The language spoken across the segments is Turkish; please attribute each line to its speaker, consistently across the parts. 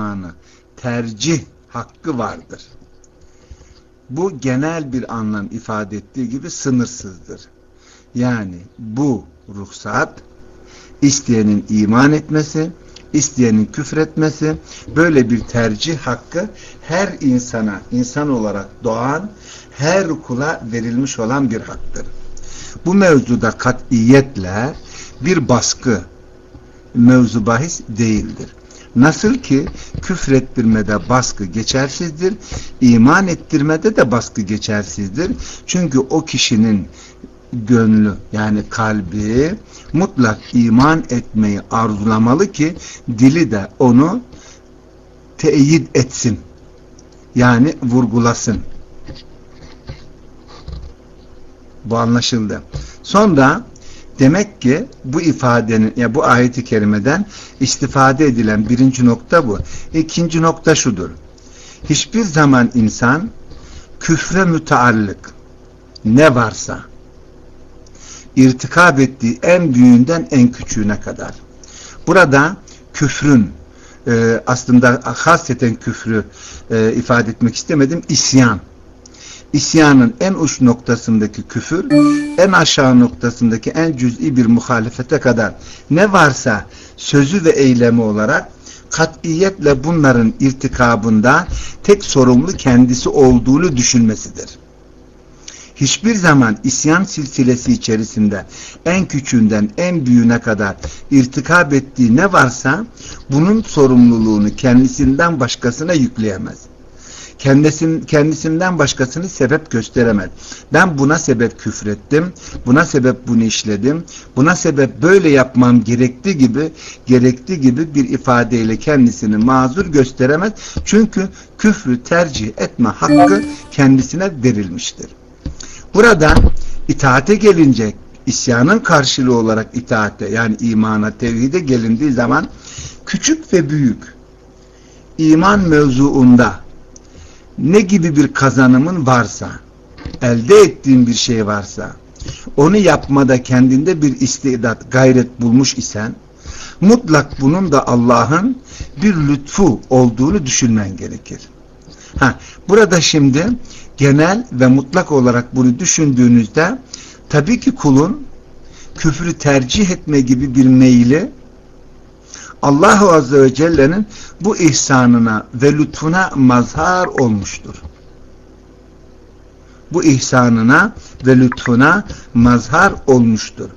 Speaker 1: imanı tercih hakkı vardır. Bu genel bir anlam ifade ettiği gibi sınırsızdır. Yani bu ruhsat isteyenin iman etmesi, isteyenin küfretmesi, böyle bir tercih hakkı her insana, insan olarak doğan, her kula verilmiş olan bir haktır. Bu mevzuda katiyetle bir baskı mevzu bahis değildir. Nasıl ki küfrettirmede baskı geçersizdir, iman ettirmede de baskı geçersizdir. Çünkü o kişinin gönlü yani kalbi mutlak iman etmeyi arzulamalı ki dili de onu teyit etsin. Yani vurgulasın. Bu anlaşıldı. Sonra demek ki bu ifadenin ya bu ayeti kerimeden istifade edilen birinci nokta bu. İkinci nokta şudur. Hiçbir zaman insan küfre müteallık ne varsa irtikab ettiği en büyüğünden en küçüğüne kadar. Burada küfrün e, aslında hasreten küfrü e, ifade etmek istemedim. İsyan. İsyanın en uç noktasındaki küfür, en aşağı noktasındaki en cüz'i bir muhalefete kadar ne varsa sözü ve eylemi olarak katiyetle bunların irtikabında tek sorumlu kendisi olduğunu düşünmesidir hiçbir zaman isyan silsilesi içerisinde en küçüğünden en büyüğüne kadar irtikab ettiği ne varsa bunun sorumluluğunu kendisinden başkasına yükleyemez. Kendisin, kendisinden başkasını sebep gösteremez. Ben buna sebep küfrettim, buna sebep bunu işledim, buna sebep böyle yapmam gerektiği gibi, gerektiği gibi bir ifadeyle kendisini mazur gösteremez. Çünkü küfrü tercih etme hakkı kendisine verilmiştir. Burada itaate gelince isyanın karşılığı olarak itaate yani imana, tevhide gelindiği zaman küçük ve büyük iman mevzuunda ne gibi bir kazanımın varsa elde ettiğin bir şey varsa onu yapmada kendinde bir istidat, gayret bulmuş isen mutlak bunun da Allah'ın bir lütfu olduğunu düşünmen gerekir. Ha, burada şimdi genel ve mutlak olarak bunu düşündüğünüzde tabii ki kulun küfrü tercih etme gibi bir meyili Allahu Azze ve Celle'nin bu ihsanına ve lütfuna mazhar olmuştur. Bu ihsanına ve lütfuna mazhar olmuştur.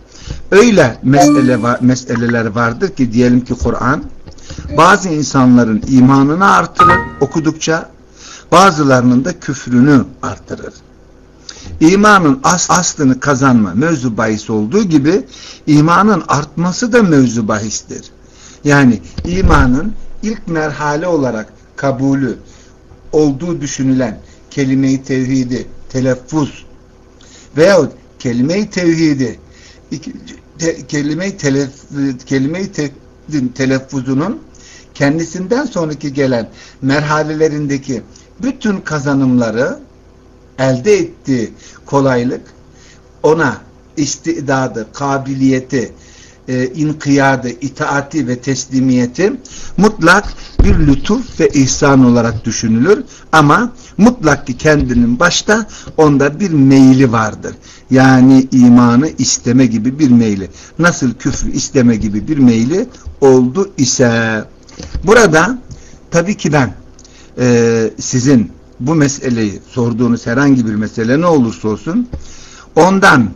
Speaker 1: Öyle mesele var, meseleler vardır ki diyelim ki Kur'an bazı insanların imanını artırır okudukça bazılarının da küfrünü artırır. İmanın as aslını kazanma mevzu bahis olduğu gibi imanın artması da mevzu bahistir. Yani imanın ilk merhale olarak kabulü olduğu düşünülen kelime-i tevhidi, telaffuz veyahut kelime-i tevhidi te, kelime-i kelime te, telaffuzunun kendisinden sonraki gelen merhalelerindeki bütün kazanımları elde ettiği kolaylık ona istidadı, kabiliyeti, e, inkiyadı, itaati ve teslimiyeti mutlak bir lütuf ve ihsan olarak düşünülür. Ama mutlak ki kendinin başta onda bir meyli vardır. Yani imanı isteme gibi bir meyli. Nasıl küfrü isteme gibi bir meyli oldu ise. Burada tabii ki ben e, sizin bu meseleyi sorduğunuz herhangi bir mesele ne olursa olsun ondan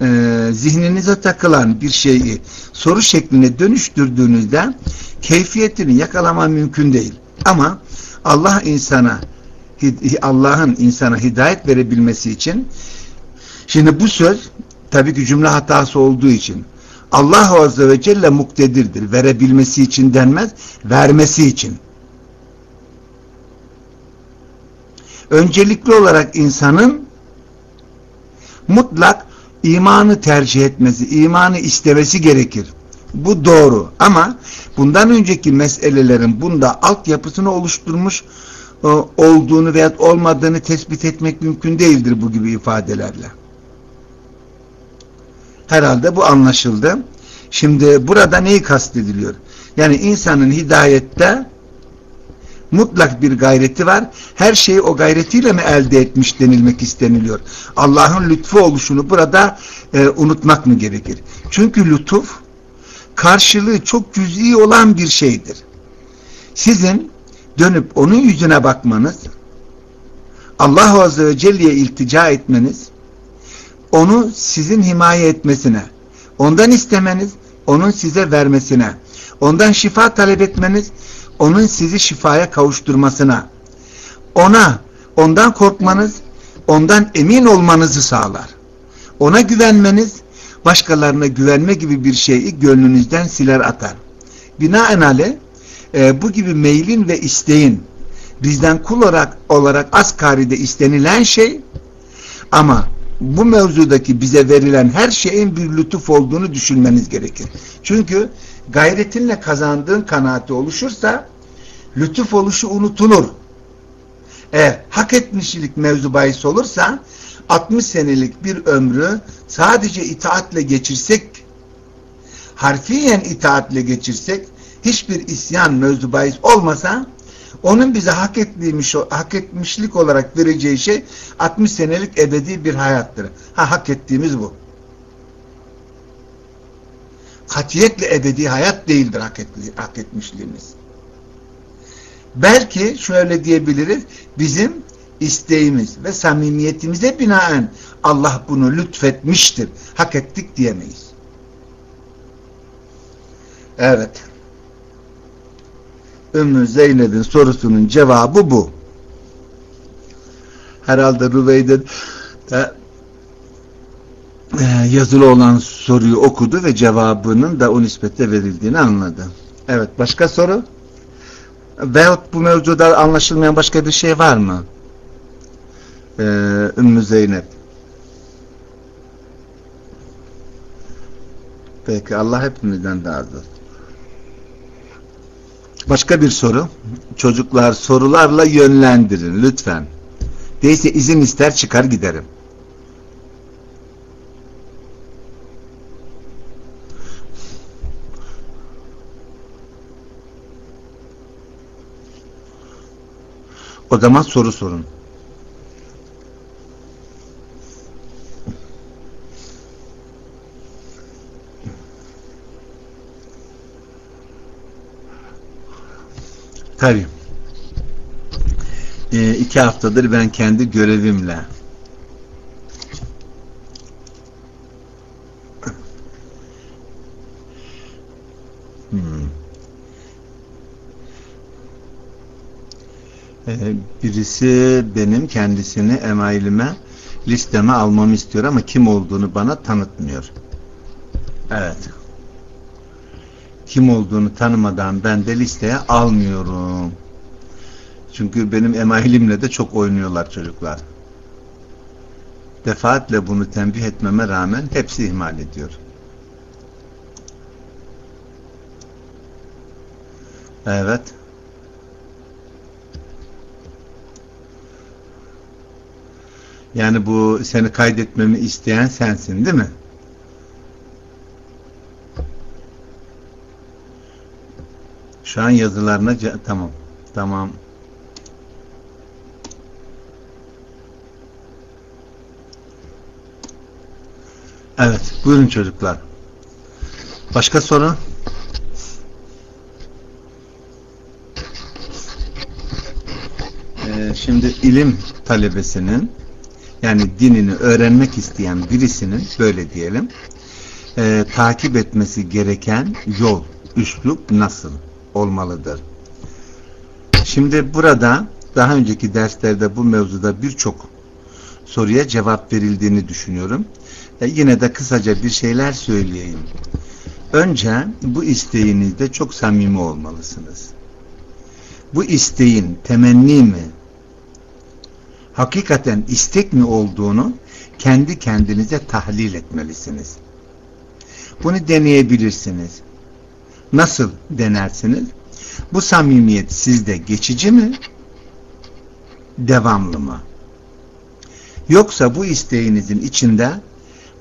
Speaker 1: e, zihninize takılan bir şeyi soru şekline dönüştürdüğünüzde keyfiyetini yakalama mümkün değil. Ama Allah insana Allah'ın insana hidayet verebilmesi için şimdi bu söz tabii ki cümle hatası olduğu için Allah Azze ve Celle muktedirdir. Verebilmesi için denmez, vermesi için. öncelikli olarak insanın mutlak imanı tercih etmesi, imanı istemesi gerekir. Bu doğru ama bundan önceki meselelerin bunda altyapısını oluşturmuş e, olduğunu veya olmadığını tespit etmek mümkün değildir bu gibi ifadelerle. Herhalde bu anlaşıldı. Şimdi burada neyi kastediliyor? Yani insanın hidayette mutlak bir gayreti var. Her şeyi o gayretiyle mi elde etmiş denilmek isteniliyor. Allah'ın lütfu oluşunu burada e, unutmak mı gerekir? Çünkü lütuf karşılığı çok cüz'i olan bir şeydir. Sizin dönüp onun yüzüne bakmanız, Allah Azze ve Celle'ye iltica etmeniz, onu sizin himaye etmesine, ondan istemeniz, onun size vermesine, ondan şifa talep etmeniz, onun sizi şifaya kavuşturmasına, ona, ondan korkmanız, ondan emin olmanızı sağlar. Ona güvenmeniz, başkalarına güvenme gibi bir şeyi gönlünüzden siler atar. Binaenaleyh e, bu gibi meylin ve isteğin bizden kul olarak, olarak asgaride istenilen şey ama bu mevzudaki bize verilen her şeyin bir lütuf olduğunu düşünmeniz gerekir. Çünkü gayretinle kazandığın kanaati oluşursa lütuf oluşu unutulur. Eğer hak etmişlik mevzu olursa 60 senelik bir ömrü sadece itaatle geçirsek harfiyen itaatle geçirsek hiçbir isyan mevzu olmasa onun bize hak etmiş, hak etmişlik olarak vereceği şey 60 senelik ebedi bir hayattır. Ha hak ettiğimiz bu. Katiyetle ebedi hayat değildir hak, etli, hak etmişliğimiz. Belki şöyle diyebiliriz, bizim isteğimiz ve samimiyetimize binaen Allah bunu lütfetmiştir. Hak ettik diyemeyiz. Evet. Ümmü Zeynep'in sorusunun cevabı bu. Herhalde Rüveyde de yazılı olan soruyu okudu ve cevabının da o nispette verildiğini anladı. Evet, başka soru? Veyahut bu mevzuda anlaşılmayan başka bir şey var mı? Ee, Ümmü Zeynep. Peki Allah hepimizden razı. Başka bir soru. Çocuklar sorularla yönlendirin lütfen. Değilse izin ister çıkar giderim. O zaman soru sorun. Tabii. Ee, iki haftadır ben kendi görevimle hmm. Ee, birisi benim kendisini emailime listeme almamı istiyor ama kim olduğunu bana tanıtmıyor. Evet kim olduğunu tanımadan ben de listeye almıyorum. Çünkü benim emailimle de çok oynuyorlar çocuklar. Defaatle bunu tembih etmeme rağmen hepsi ihmal ediyor. Evet. Yani bu seni kaydetmemi isteyen sensin değil mi? Şu an yazılarına tamam. Tamam. Evet. Buyurun çocuklar. Başka soru? Ee, şimdi ilim talebesinin yani dinini öğrenmek isteyen birisinin böyle diyelim e, takip etmesi gereken yol, üslup nasıl? olmalıdır. Şimdi burada daha önceki derslerde bu mevzuda birçok soruya cevap verildiğini düşünüyorum. E yine de kısaca bir şeyler söyleyeyim. Önce bu isteğinizde çok samimi olmalısınız. Bu isteğin temenni mi, hakikaten istek mi olduğunu kendi kendinize tahlil etmelisiniz. Bunu deneyebilirsiniz. Nasıl denersiniz? Bu samimiyet sizde geçici mi? Devamlı mı? Yoksa bu isteğinizin içinde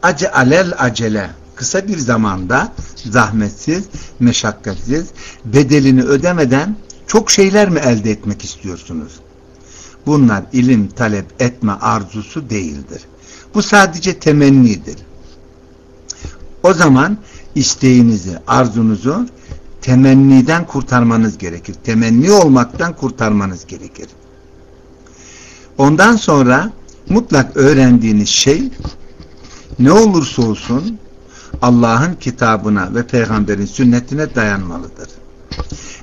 Speaker 1: ace alel acele kısa bir zamanda zahmetsiz, meşakkatsiz, bedelini ödemeden Çok şeyler mi elde etmek istiyorsunuz? Bunlar ilim talep etme arzusu değildir. Bu sadece temennidir. O zaman isteğinizi, arzunuzu temenniden kurtarmanız gerekir. Temenni olmaktan kurtarmanız gerekir. Ondan sonra mutlak öğrendiğiniz şey ne olursa olsun Allah'ın kitabına ve peygamberin sünnetine dayanmalıdır.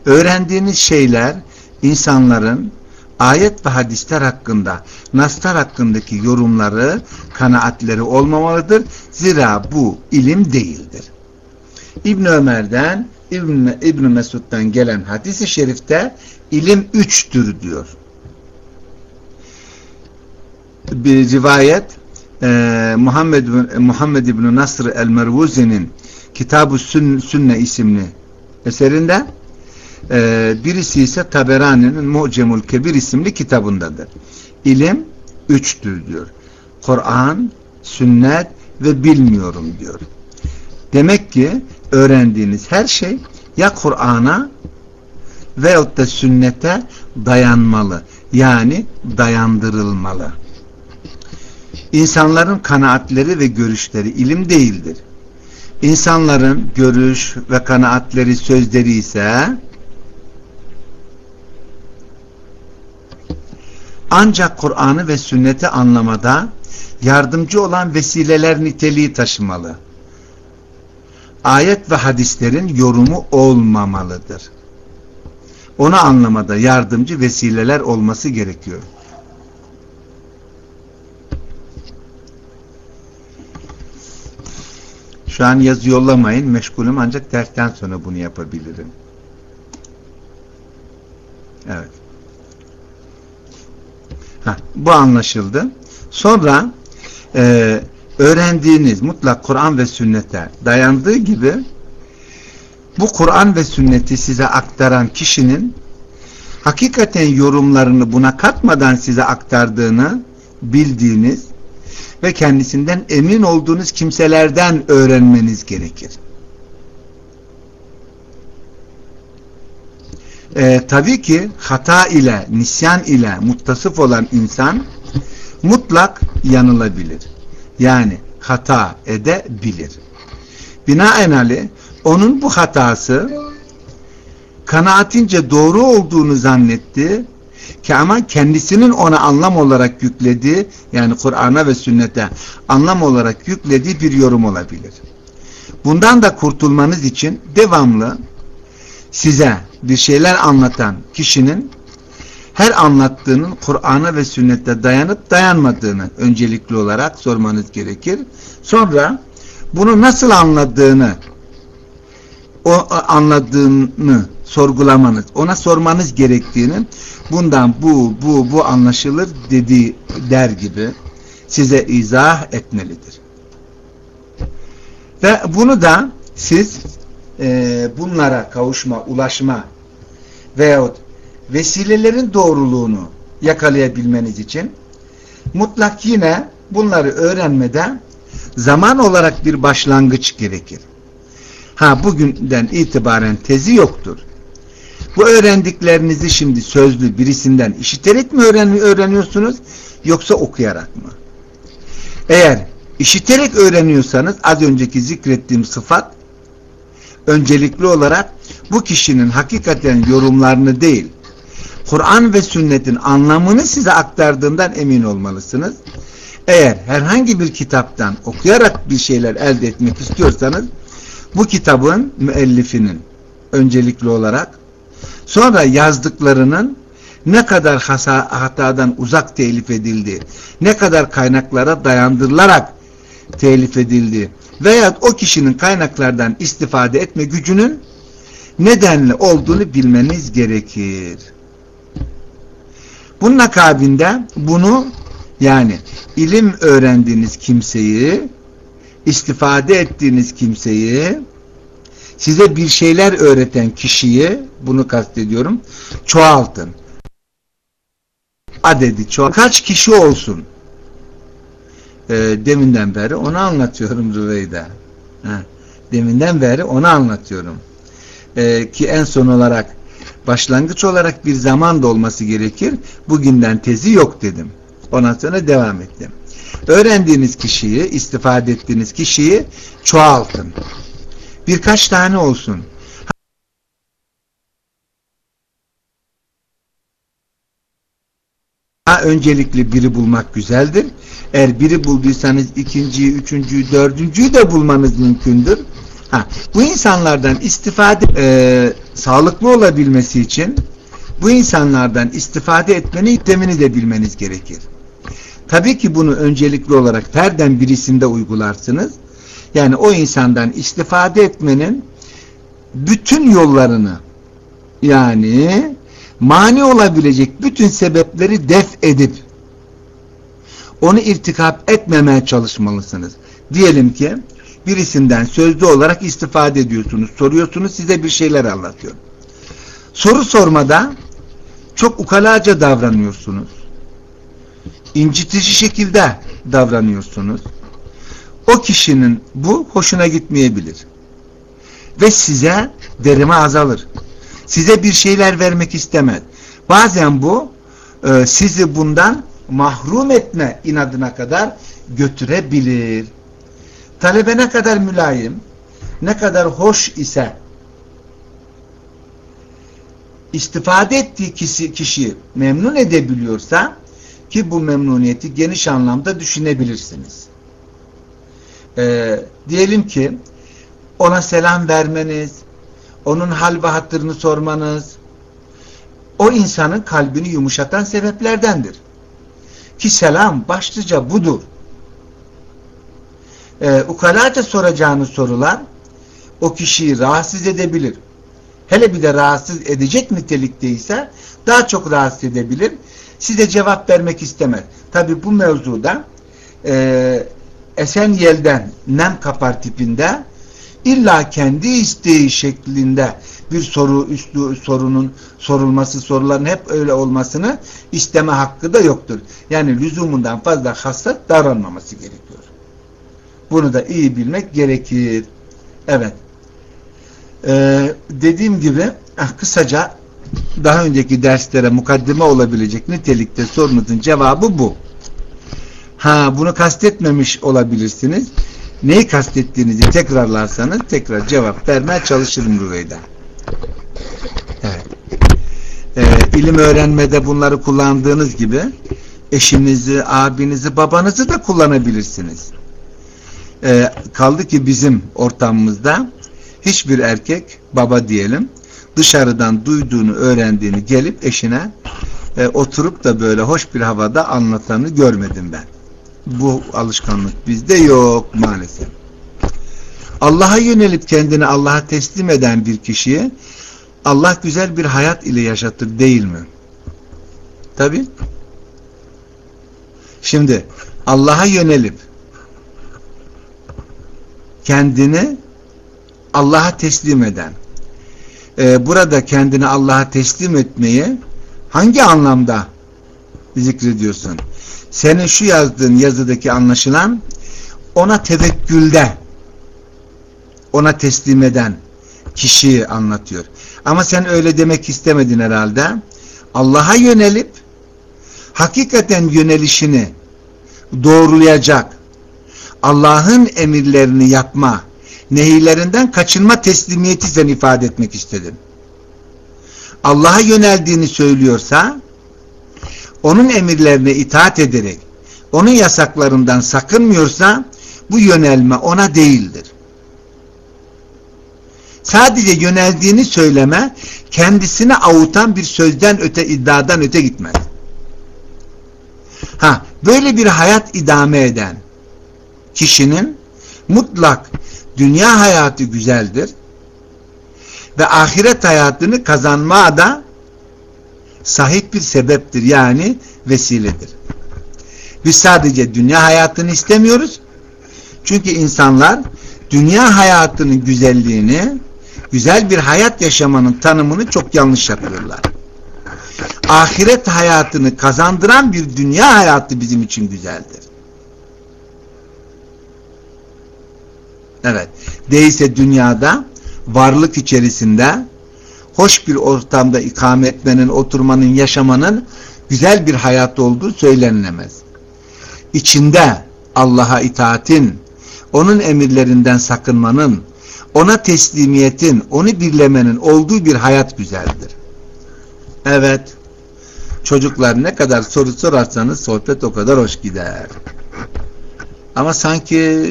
Speaker 1: Öğrendiğiniz şeyler insanların ayet ve hadisler hakkında, naslar hakkındaki yorumları, kanaatleri olmamalıdır. Zira bu ilim değildir. İbn Ömer'den, İbn, İbn Mesud'dan gelen hadisi şerifte ilim üçtür diyor. Bir rivayet e, Muhammed, Muhammed İbn Nasr el-Mervuzi'nin Kitab-ı Sünne isimli eserinde e, birisi ise Taberani'nin Mu'cemul Kebir isimli kitabındadır. İlim üçtür diyor. Kur'an, sünnet ve bilmiyorum diyor. Demek ki öğrendiğiniz her şey ya Kur'an'a veyahut da sünnete dayanmalı. Yani dayandırılmalı. İnsanların kanaatleri ve görüşleri ilim değildir. İnsanların görüş ve kanaatleri sözleri ise ancak Kur'an'ı ve sünneti anlamada yardımcı olan vesileler niteliği taşımalı. Ayet ve hadislerin yorumu olmamalıdır. Onu anlamada yardımcı vesileler olması gerekiyor. Şu an yazı yollamayın. Meşgulüm ancak dersten sonra bunu yapabilirim. Evet. Heh, bu anlaşıldı. Sonra e, öğrendiğiniz mutlak Kur'an ve sünnete dayandığı gibi bu Kur'an ve sünneti size aktaran kişinin hakikaten yorumlarını buna katmadan size aktardığını bildiğiniz ve kendisinden emin olduğunuz kimselerden öğrenmeniz gerekir. Ee, tabii ki hata ile, nisyan ile muttasıf olan insan mutlak yanılabilir. Yani hata edebilir. Binaenaleyh onun bu hatası kanaatince doğru olduğunu zannetti ki ama kendisinin ona anlam olarak yüklediği yani Kur'an'a ve sünnete anlam olarak yüklediği bir yorum olabilir. Bundan da kurtulmanız için devamlı size bir şeyler anlatan kişinin her anlattığının Kur'an'a ve sünnete dayanıp dayanmadığını öncelikli olarak sormanız gerekir. Sonra bunu nasıl anladığını o anladığını sorgulamanız, ona sormanız gerektiğini bundan bu, bu, bu anlaşılır dediği der gibi size izah etmelidir. Ve bunu da siz e, bunlara kavuşma, ulaşma veyahut vesilelerin doğruluğunu yakalayabilmeniz için mutlak yine bunları öğrenmede zaman olarak bir başlangıç gerekir. Ha bugünden itibaren tezi yoktur. Bu öğrendiklerinizi şimdi sözlü birisinden işiterek mi öğreniyorsunuz yoksa okuyarak mı? Eğer işiterek öğreniyorsanız az önceki zikrettiğim sıfat öncelikli olarak bu kişinin hakikaten yorumlarını değil Kur'an ve sünnetin anlamını size aktardığından emin olmalısınız. Eğer herhangi bir kitaptan okuyarak bir şeyler elde etmek istiyorsanız bu kitabın müellifinin öncelikli olarak sonra yazdıklarının ne kadar hatadan uzak telif edildi, ne kadar kaynaklara dayandırılarak telif edildi veya o kişinin kaynaklardan istifade etme gücünün nedenli olduğunu bilmeniz gerekir. Bunun akabinde bunu yani ilim öğrendiğiniz kimseyi istifade ettiğiniz kimseyi size bir şeyler öğreten kişiyi bunu kastediyorum çoğaltın. Adedi çoğalt. Kaç kişi olsun? E, deminden beri onu anlatıyorum Rüveyda. Ha, deminden beri onu anlatıyorum. E, ki en son olarak Başlangıç olarak bir zaman da olması gerekir. Bugünden tezi yok dedim. Ondan sonra devam ettim. Öğrendiğiniz kişiyi, istifade ettiğiniz kişiyi çoğaltın. Birkaç tane olsun. Ha, öncelikli biri bulmak güzeldir. Eğer biri bulduysanız ikinciyi, üçüncüyü, dördüncüyü de bulmanız mümkündür. Ha, bu insanlardan istifade e, sağlıklı olabilmesi için bu insanlardan istifade etmenin temini de bilmeniz gerekir. Tabii ki bunu öncelikli olarak ferden birisinde uygularsınız. Yani o insandan istifade etmenin bütün yollarını yani mani olabilecek bütün sebepleri def edip onu irtikap etmemeye çalışmalısınız. Diyelim ki birisinden sözlü olarak istifade ediyorsunuz, soruyorsunuz, size bir şeyler anlatıyor. Soru sormada çok ukalaca davranıyorsunuz. İncitici şekilde davranıyorsunuz. O kişinin bu hoşuna gitmeyebilir. Ve size derime azalır. Size bir şeyler vermek istemez. Bazen bu e, sizi bundan mahrum etme inadına kadar götürebilir. Talebe ne kadar mülayim, ne kadar hoş ise istifade ettiği kişi, kişiyi memnun edebiliyorsa ki bu memnuniyeti geniş anlamda düşünebilirsiniz. Ee, diyelim ki ona selam vermeniz, onun hal ve hatırını sormanız, o insanın kalbini yumuşatan sebeplerdendir. Ki selam başlıca budur. Ee, ukalaca soracağınız sorular o kişiyi rahatsız edebilir. Hele bir de rahatsız edecek nitelikteyse daha çok rahatsız edebilir. Size cevap vermek istemez. Tabi bu mevzuda e, esen yelden nem kapar tipinde illa kendi isteği şeklinde bir soru üstü sorunun sorulması soruların hep öyle olmasını isteme hakkı da yoktur. Yani lüzumundan fazla hassas davranmaması gerekiyor. Bunu da iyi bilmek gerekir. Evet. Ee, dediğim gibi ah, kısaca daha önceki derslere mukaddime olabilecek nitelikte sorunuzun cevabı bu. Ha bunu kastetmemiş olabilirsiniz. Neyi kastettiğinizi tekrarlarsanız tekrar cevap vermeye çalışırım Rüveyda. Evet. Ee, ilim öğrenmede bunları kullandığınız gibi eşinizi, abinizi, babanızı da kullanabilirsiniz. Ee, kaldı ki bizim ortamımızda hiçbir erkek, baba diyelim, dışarıdan duyduğunu, öğrendiğini gelip eşine e, oturup da böyle hoş bir havada anlatanı görmedim ben. Bu alışkanlık bizde yok maalesef. Allah'a yönelip kendini Allah'a teslim eden bir kişiye Allah güzel bir hayat ile yaşatır değil mi? Tabi. Şimdi Allah'a yönelip kendini Allah'a teslim eden e, burada kendini Allah'a teslim etmeyi hangi anlamda zikrediyorsun? Senin şu yazdığın yazıdaki anlaşılan ona tevekkülde ona teslim eden kişiyi anlatıyor. Ama sen öyle demek istemedin herhalde. Allah'a yönelip hakikaten yönelişini doğrulayacak Allah'ın emirlerini yapma nehirlerinden kaçınma teslimiyeti sen ifade etmek istedin. Allah'a yöneldiğini söylüyorsa onun emirlerine itaat ederek onun yasaklarından sakınmıyorsa bu yönelme ona değildir. Sadece yöneldiğini söyleme kendisini avutan bir sözden öte iddiadan öte gitmez. Ha, böyle bir hayat idame eden kişinin mutlak dünya hayatı güzeldir ve ahiret hayatını kazanmaya da sahip bir sebeptir yani vesiledir. Biz sadece dünya hayatını istemiyoruz. Çünkü insanlar dünya hayatının güzelliğini, güzel bir hayat yaşamanın tanımını çok yanlış yapıyorlar. Ahiret hayatını kazandıran bir dünya hayatı bizim için güzeldir. Evet. Değilse dünyada varlık içerisinde hoş bir ortamda ikame etmenin, oturmanın, yaşamanın güzel bir hayat olduğu söylenilemez. İçinde Allah'a itaatin, onun emirlerinden sakınmanın, ona teslimiyetin, onu birlemenin olduğu bir hayat güzeldir. Evet, çocuklar ne kadar soru sorarsanız sohbet o kadar hoş gider. Ama sanki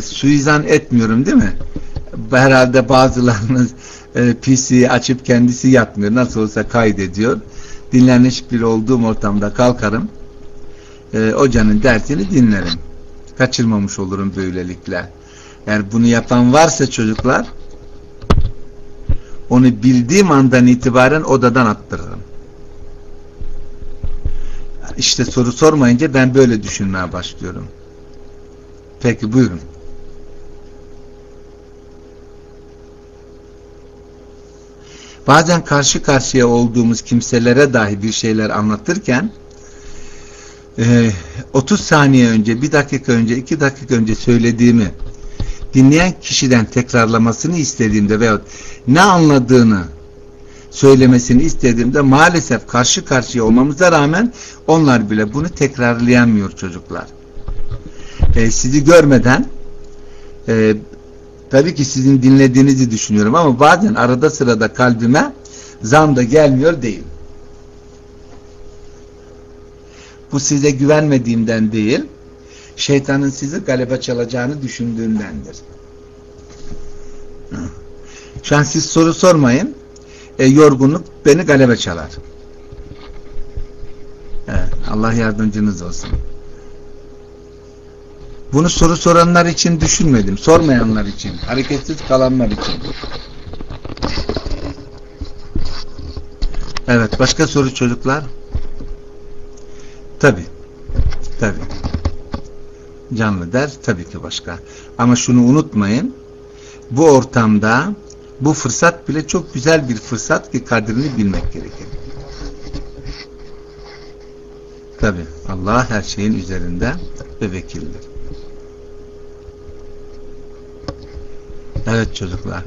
Speaker 1: suizan etmiyorum değil mi? Herhalde bazılarınız e, PC'yi açıp kendisi yatmıyor. Nasıl olsa kaydediyor. Dinlenmiş bir olduğum ortamda kalkarım. E, hocanın dersini dinlerim. Kaçırmamış olurum böylelikle. Eğer bunu yapan varsa çocuklar onu bildiğim andan itibaren odadan attırırım. İşte soru sormayınca ben böyle düşünmeye başlıyorum. Peki buyurun. Bazen karşı karşıya olduğumuz kimselere dahi bir şeyler anlatırken 30 saniye önce, 1 dakika önce, 2 dakika önce söylediğimi dinleyen kişiden tekrarlamasını istediğimde veyahut ne anladığını söylemesini istediğimde maalesef karşı karşıya olmamıza rağmen onlar bile bunu tekrarlayamıyor çocuklar. E, sizi görmeden e, tabii ki sizin dinlediğinizi düşünüyorum ama bazen arada sırada kalbime zam da gelmiyor değil. Bu size güvenmediğimden değil, şeytanın sizi galebe çalacağını düşündüğündendir. Şu an siz soru sormayın. E, yorgunluk beni galebe çalar. Evet, Allah yardımcınız olsun. Bunu soru soranlar için düşünmedim. Sormayanlar için. Hareketsiz kalanlar için. Evet. Başka soru çocuklar? Tabi. Tabi. Canlı der. Tabii ki başka. Ama şunu unutmayın. Bu ortamda bu fırsat bile çok güzel bir fırsat ki kadrini bilmek gerekir. Tabi Allah her şeyin üzerinde ve vekildir. Evet çocuklar.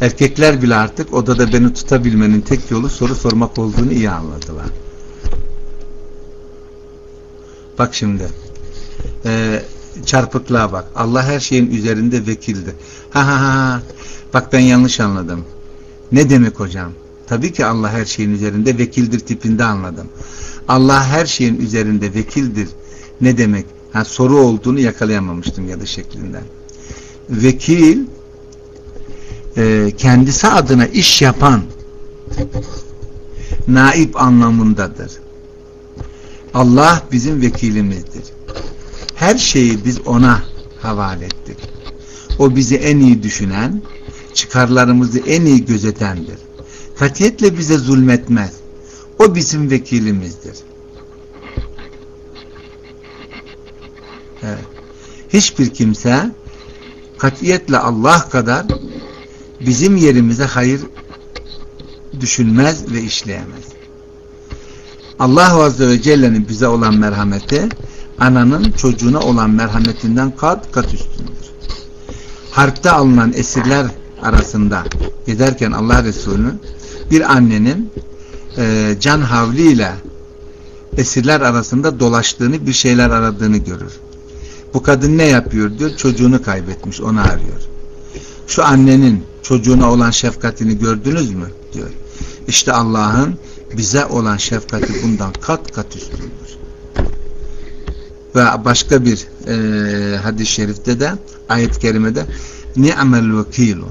Speaker 1: Erkekler bile artık odada beni tutabilmenin tek yolu soru sormak olduğunu iyi anladılar. Bak şimdi. E, çarpıklığa bak. Allah her şeyin üzerinde vekildir. Ha ha ha. Bak ben yanlış anladım. Ne demek hocam? Tabii ki Allah her şeyin üzerinde vekildir tipinde anladım. Allah her şeyin üzerinde vekildir. Ne demek? Ha, soru olduğunu yakalayamamıştım ya da şeklinden. Vekil e, kendisi adına iş yapan naip anlamındadır. Allah bizim vekilimizdir. Her şeyi biz ona havale ettik. O bizi en iyi düşünen, çıkarlarımızı en iyi gözetendir. Katiyetle bize zulmetmez. O bizim vekilimizdir. Evet. Hiçbir kimse katiyetle Allah kadar bizim yerimize hayır düşünmez ve işleyemez. Allah Azze ve Celle'nin bize olan merhameti ananın çocuğuna olan merhametinden kat kat üstündür. Harpte alınan esirler arasında giderken Allah Resulü bir annenin e, can havliyle esirler arasında dolaştığını bir şeyler aradığını görür. Bu kadın ne yapıyor diyor çocuğunu kaybetmiş onu arıyor. Şu annenin çocuğuna olan şefkatini gördünüz mü diyor. İşte Allah'ın bize olan şefkati bundan kat kat üstündür. Ve başka bir e, hadis-i şerifte de ayet-i kerimede ni'mel vekilu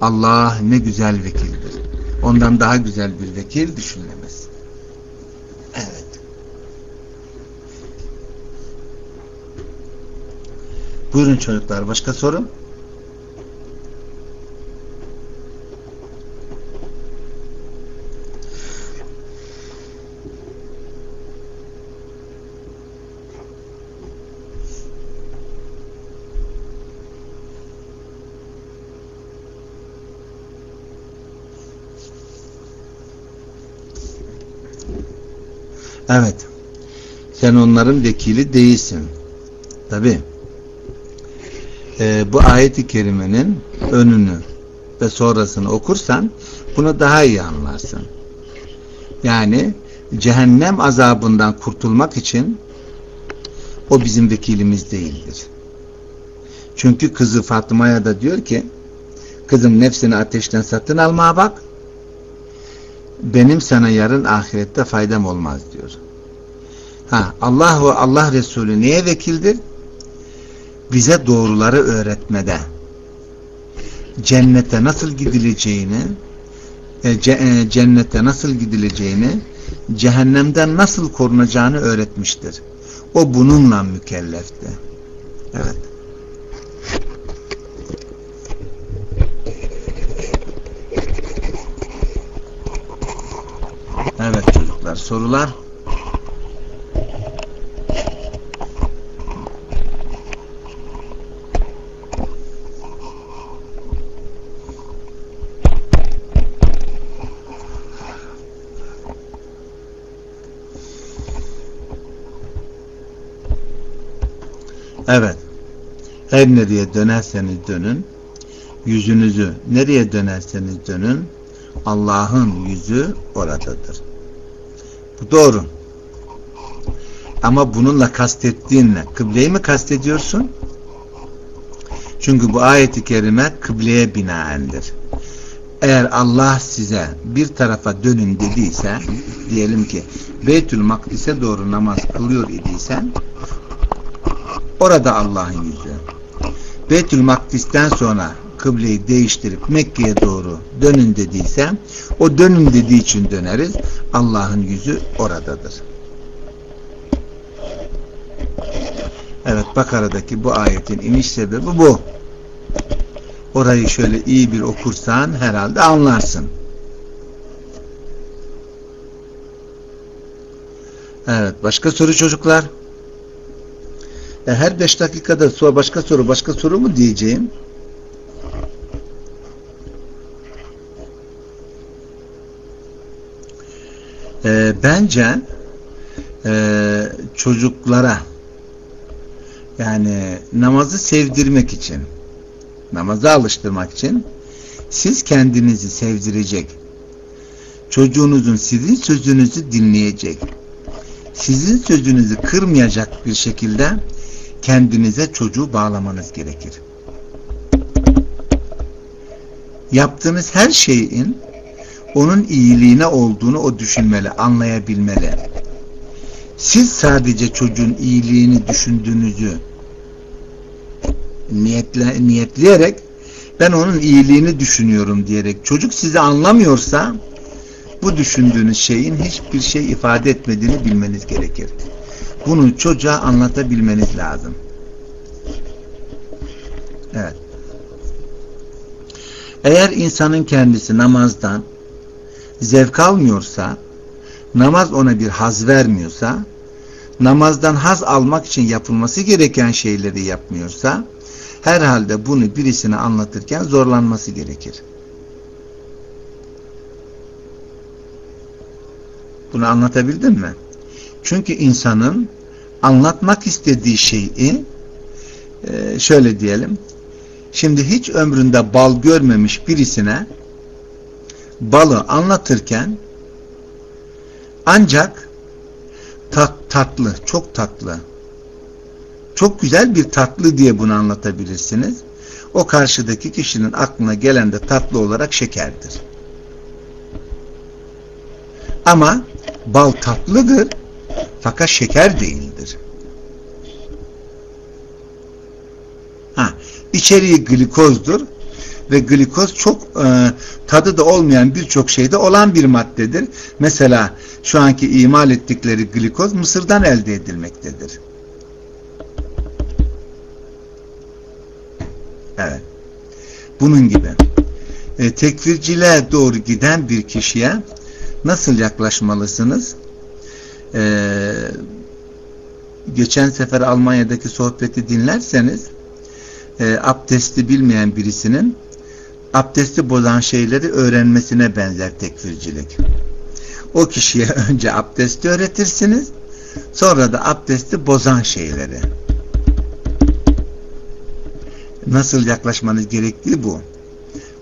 Speaker 1: Allah ne güzel vekildir. Ondan daha güzel bir vekil düşünülemez. Evet. Buyurun çocuklar. Başka soru? Evet. Sen onların vekili değilsin. Tabi. Ee, bu ayeti kerimenin önünü ve sonrasını okursan bunu daha iyi anlarsın. Yani cehennem azabından kurtulmak için o bizim vekilimiz değildir. Çünkü kızı Fatıma'ya da diyor ki kızım nefsini ateşten satın almaya bak benim sana yarın ahirette faydam olmaz diyor. Ha, Allah ve Allah Resulü neye vekildir? Bize doğruları öğretmede. Cennete nasıl gidileceğini e, e, cennete nasıl gidileceğini cehennemden nasıl korunacağını öğretmiştir. O bununla mükellefti. Evet. Çocuklar sorular Evet. Her nereye dönerseniz dönün, yüzünüzü nereye dönerseniz dönün, Allah'ın yüzü oradadır. Bu doğru. Ama bununla kastettiğin ne? Kıbleyi mi kastediyorsun? Çünkü bu ayeti kerime kıbleye binaendir. Eğer Allah size bir tarafa dönün dediyse, diyelim ki Beytül Makdis'e doğru namaz kılıyor idiysen, orada Allah'ın yüzü. Beytül Makdis'ten sonra kıbleyi değiştirip Mekke'ye doğru dönün dediyse o dönün dediği için döneriz. Allah'ın yüzü oradadır. Evet Bakara'daki bu ayetin iniş sebebi bu. Orayı şöyle iyi bir okursan herhalde anlarsın. Evet başka soru çocuklar? E, her beş dakikada başka soru başka soru mu diyeceğim? E, bence e, çocuklara yani namazı sevdirmek için namazı alıştırmak için siz kendinizi sevdirecek çocuğunuzun sizin sözünüzü dinleyecek sizin sözünüzü kırmayacak bir şekilde kendinize çocuğu bağlamanız gerekir. Yaptığınız her şeyin onun iyiliğine olduğunu o düşünmeli, anlayabilmeli. Siz sadece çocuğun iyiliğini düşündüğünüzü niyetle, niyetleyerek ben onun iyiliğini düşünüyorum diyerek çocuk sizi anlamıyorsa bu düşündüğünüz şeyin hiçbir şey ifade etmediğini bilmeniz gerekir. Bunu çocuğa anlatabilmeniz lazım. Evet. Eğer insanın kendisi namazdan zevk almıyorsa, namaz ona bir haz vermiyorsa, namazdan haz almak için yapılması gereken şeyleri yapmıyorsa, herhalde bunu birisine anlatırken zorlanması gerekir. Bunu anlatabildim mi? Çünkü insanın anlatmak istediği şeyi e, şöyle diyelim şimdi hiç ömründe bal görmemiş birisine balı anlatırken ancak tat, tatlı, çok tatlı çok güzel bir tatlı diye bunu anlatabilirsiniz. O karşıdaki kişinin aklına gelen de tatlı olarak şekerdir. Ama bal tatlıdır fakat şeker değildir. Ha, içeriği glikozdur ve glikoz çok e, tadı da olmayan birçok şeyde olan bir maddedir. Mesela şu anki imal ettikleri glikoz Mısır'dan elde edilmektedir. Evet. Bunun gibi. E, tekfirciliğe doğru giden bir kişiye nasıl yaklaşmalısınız? e, geçen sefer Almanya'daki sohbeti dinlerseniz e, abdesti bilmeyen birisinin abdesti bozan şeyleri öğrenmesine benzer tekfircilik. O kişiye önce abdesti öğretirsiniz. Sonra da abdesti bozan şeyleri. Nasıl yaklaşmanız gerektiği bu.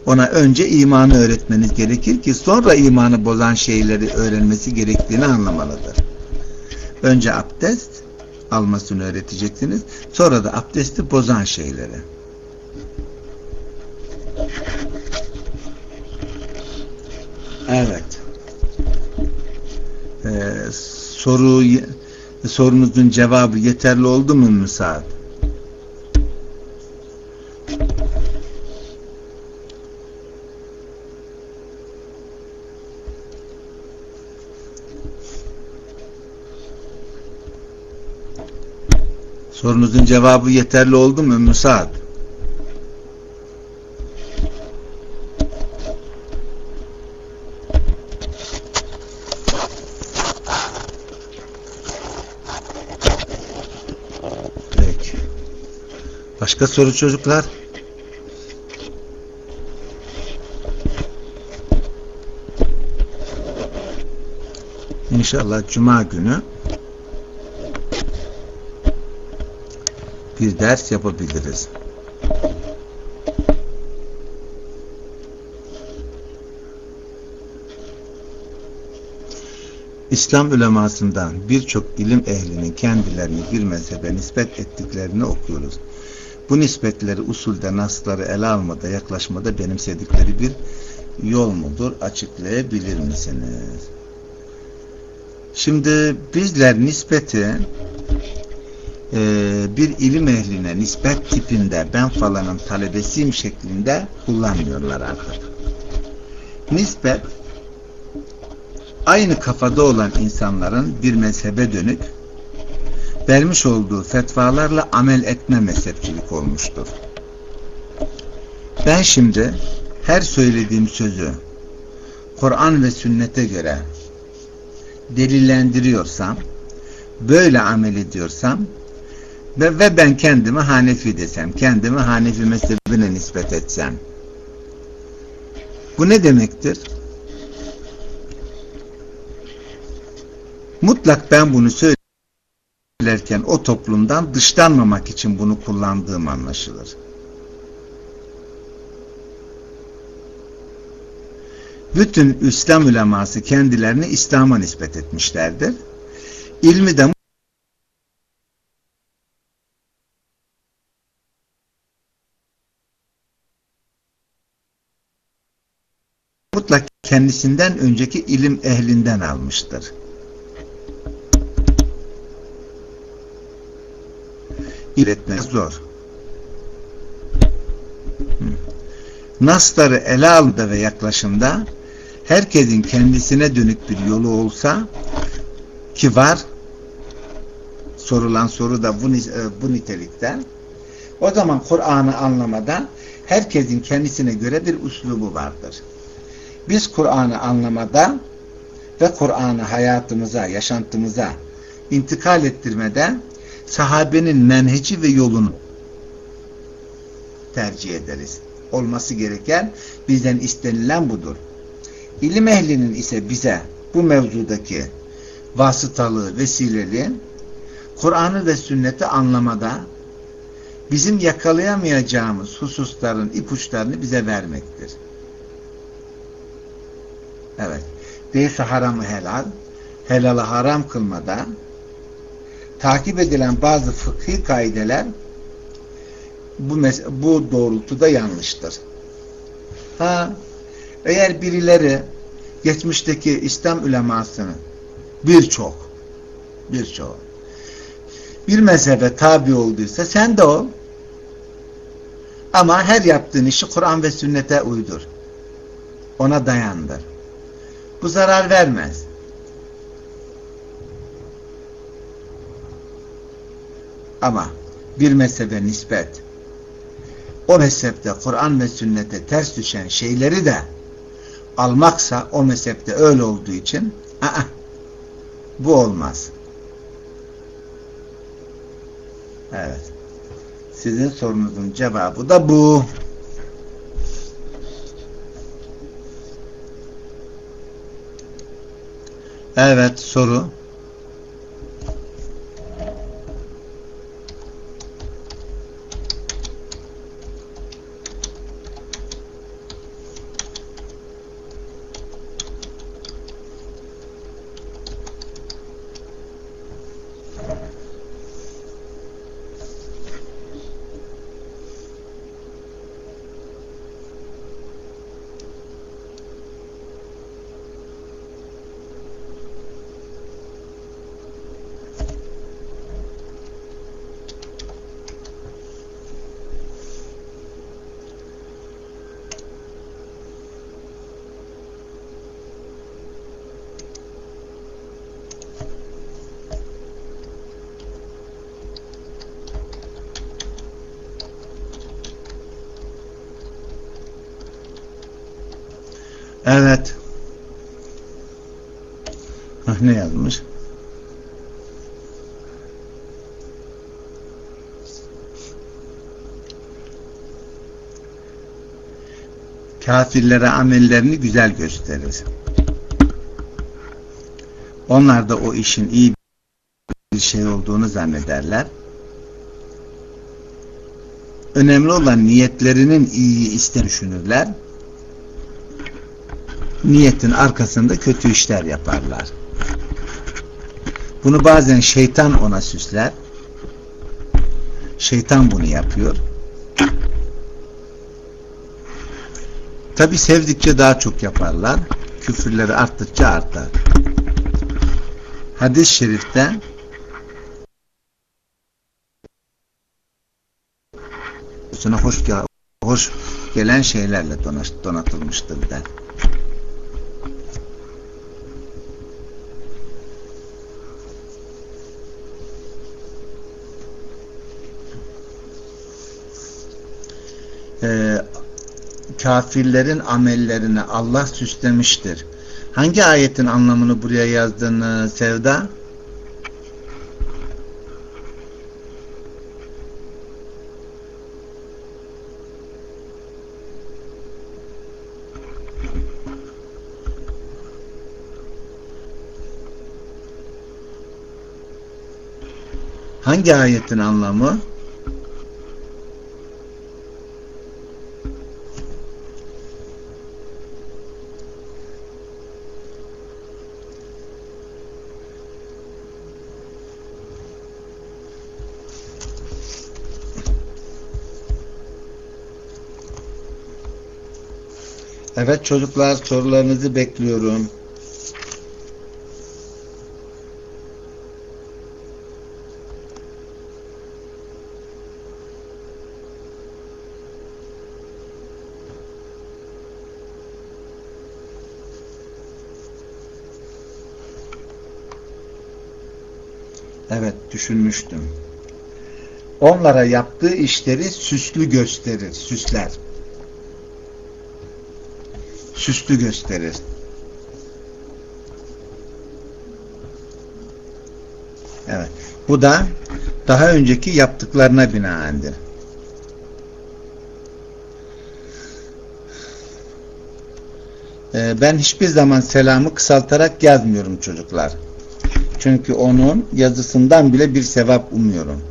Speaker 1: Ona önce imanı öğretmeniz gerekir ki sonra imanı bozan şeyleri öğrenmesi gerektiğini anlamalıdır. Önce abdest almasını öğreteceksiniz. Sonra da abdesti bozan şeyleri. Evet. Ee, soru sorunuzun cevabı yeterli oldu mu Müsaad? Sorunuzun cevabı yeterli oldu mu Müsaad? Peki. Başka soru çocuklar? İnşallah Cuma günü bir ders yapabiliriz. İslam ulemasından birçok ilim ehlinin kendilerini bir mezhebe nispet ettiklerini okuyoruz. Bu nispetleri usulde nasları ele almada, yaklaşmada benimsedikleri bir yol mudur? Açıklayabilir misiniz? Şimdi bizler nispeti e, bir ilim ehline nispet tipinde ben falanın talebesiyim şeklinde kullanmıyorlar arkadaşlar. Nispet aynı kafada olan insanların bir mezhebe dönük vermiş olduğu fetvalarla amel etme mezhepçilik olmuştur. Ben şimdi her söylediğim sözü Kur'an ve sünnete göre delillendiriyorsam böyle amel ediyorsam ve, ve ben kendimi Hanefi desem, kendimi Hanefi mezhebine nispet etsem. Bu ne demektir? Mutlak ben bunu söylerken o toplumdan dışlanmamak için bunu kullandığım anlaşılır. Bütün İslam uleması kendilerini İslam'a nispet etmişlerdir. İlmi de mutlak kendisinden önceki ilim ehlinden almıştır. İletmek zor. Nasları ele aldı ve yaklaşımda herkesin kendisine dönük bir yolu olsa ki var sorulan soru da bu, bu nitelikten o zaman Kur'an'ı anlamada herkesin kendisine göre bir uslubu vardır. Biz Kur'an'ı anlamada ve Kur'an'ı hayatımıza, yaşantımıza intikal ettirmede sahabenin menheci ve yolunu tercih ederiz. Olması gereken bizden istenilen budur. İlim ehlinin ise bize bu mevzudaki vasıtalı, vesileli Kur'an'ı ve sünneti anlamada bizim yakalayamayacağımız hususların ipuçlarını bize vermektir. Evet. Değilse haramı helal, helalı haram kılmada takip edilen bazı fıkhi kaideler bu, bu doğrultuda yanlıştır. Ha, eğer birileri geçmişteki İslam ulemasını birçok birçok bir mezhebe tabi olduysa sen de ol. Ama her yaptığın işi Kur'an ve sünnete uydur. Ona dayandır. Bu zarar vermez. Ama bir mezhebe nispet o mezhepte Kur'an ve sünnete ters düşen şeyleri de almaksa o mezhepte öyle olduğu için aa, bu olmaz. Evet. Sizin sorunuzun cevabı da bu. Evet soru. Evet. Hah, ne yazmış? Kafirlere amellerini güzel gösterir. Onlar da o işin iyi bir şey olduğunu zannederler. Önemli olan niyetlerinin iyi iste düşünürler niyetin arkasında kötü işler yaparlar. Bunu bazen şeytan ona süsler. Şeytan bunu yapıyor. Tabi sevdikçe daha çok yaparlar. Küfürleri arttıkça artar. Hadis-i şerifte hoş, hoş gelen şeylerle donatılmıştır der. e, kafirlerin amellerini Allah süslemiştir. Hangi ayetin anlamını buraya yazdın Sevda? Hangi ayetin anlamı? Evet çocuklar sorularınızı bekliyorum. Evet düşünmüştüm. Onlara yaptığı işleri süslü gösterir, süsler süslü gösterir. Evet. Bu da daha önceki yaptıklarına binaendir. Ee, ben hiçbir zaman selamı kısaltarak yazmıyorum çocuklar. Çünkü onun yazısından bile bir sevap umuyorum.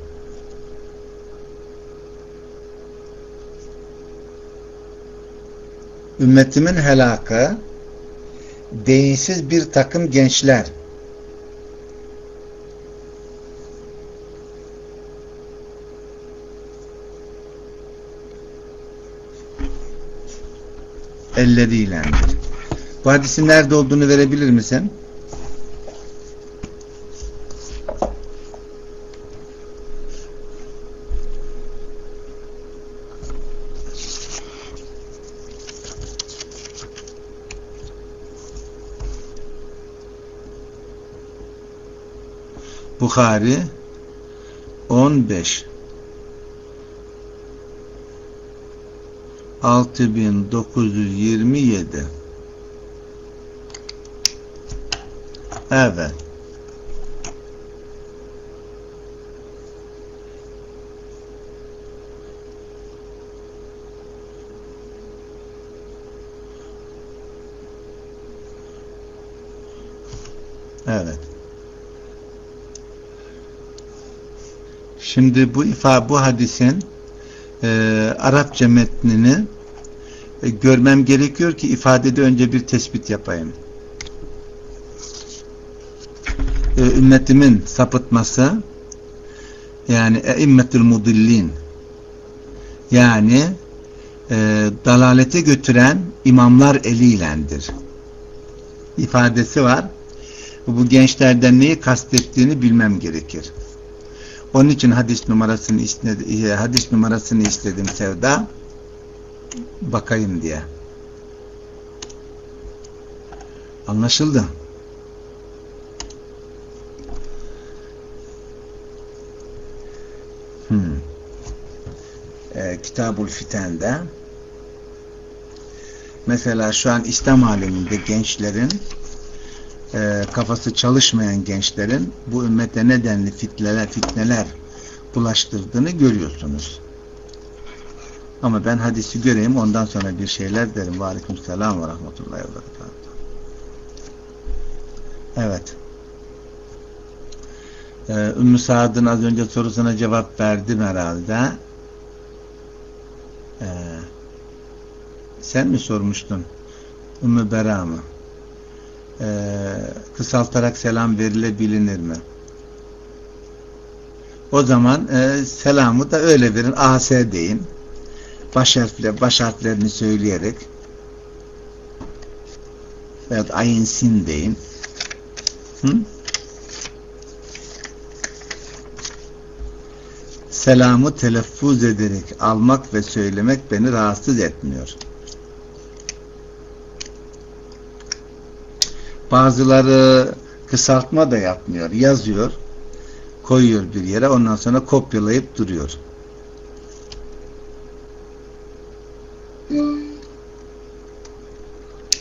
Speaker 1: Ümmetimin helakı değinsiz bir takım gençler elleriyleendir. Bu hadisin nerede olduğunu verebilir misin? Bukhari 15 6927 Evet. Evet. Şimdi bu ifa bu hadisin e, Arapça metnini e, görmem gerekiyor ki ifadede önce bir tespit yapayım. E, ümmetimin sapıtması yani eimmetül mudillin yani e, dalalete götüren imamlar eliylendir. ifadesi var. Bu gençlerden neyi kastettiğini bilmem gerekir. Onun için hadis numarasını istedi, hadis numarasını istedim Sevda. Bakayım diye. Anlaşıldı. Hmm. Ee, Kitabul Fiten'de mesela şu an İslam aleminde gençlerin e, kafası çalışmayan gençlerin bu ümmete nedenli fitneler, fitneler bulaştırdığını görüyorsunuz. Ama ben hadisi göreyim ondan sonra bir şeyler derim. Aleyküm selam ve rahmetullahi ve berekatuhu. Evet. Ee, Ümmü Saad'ın az önce sorusuna cevap verdim herhalde. Ee, sen mi sormuştun? Ümmü Bera mı? Ee, kısaltarak selam verilebilir mi? O zaman e, selamı da öyle verin. AS deyin. Baş, harfle, baş harflerini söyleyerek veyahut ayın sin deyin. Hı? Selamı telaffuz ederek almak ve söylemek beni rahatsız etmiyor. Bazıları kısaltma da yapmıyor. Yazıyor, koyuyor bir yere, ondan sonra kopyalayıp duruyor.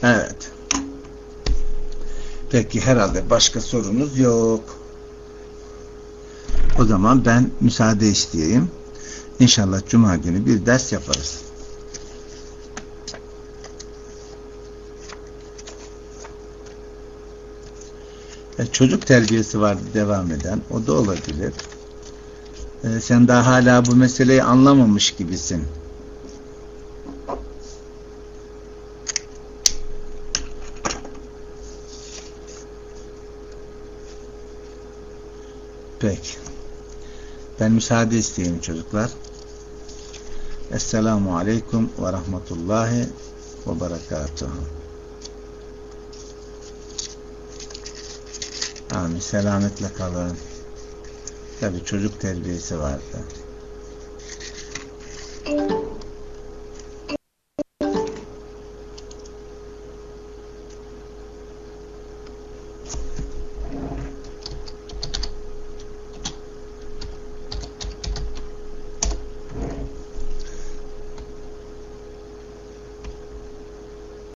Speaker 1: Evet. Peki herhalde başka sorunuz yok. O zaman ben müsaade isteyeyim. İnşallah Cuma günü bir ders yaparız. E, çocuk terbiyesi vardı devam eden. O da olabilir. E, sen daha hala bu meseleyi anlamamış gibisin. Peki. Ben müsaade isteyeyim çocuklar. Esselamu Aleyküm ve Rahmetullahi ve Berekatuhu. Amin. Selametle kalın. Tabi çocuk terbiyesi vardı.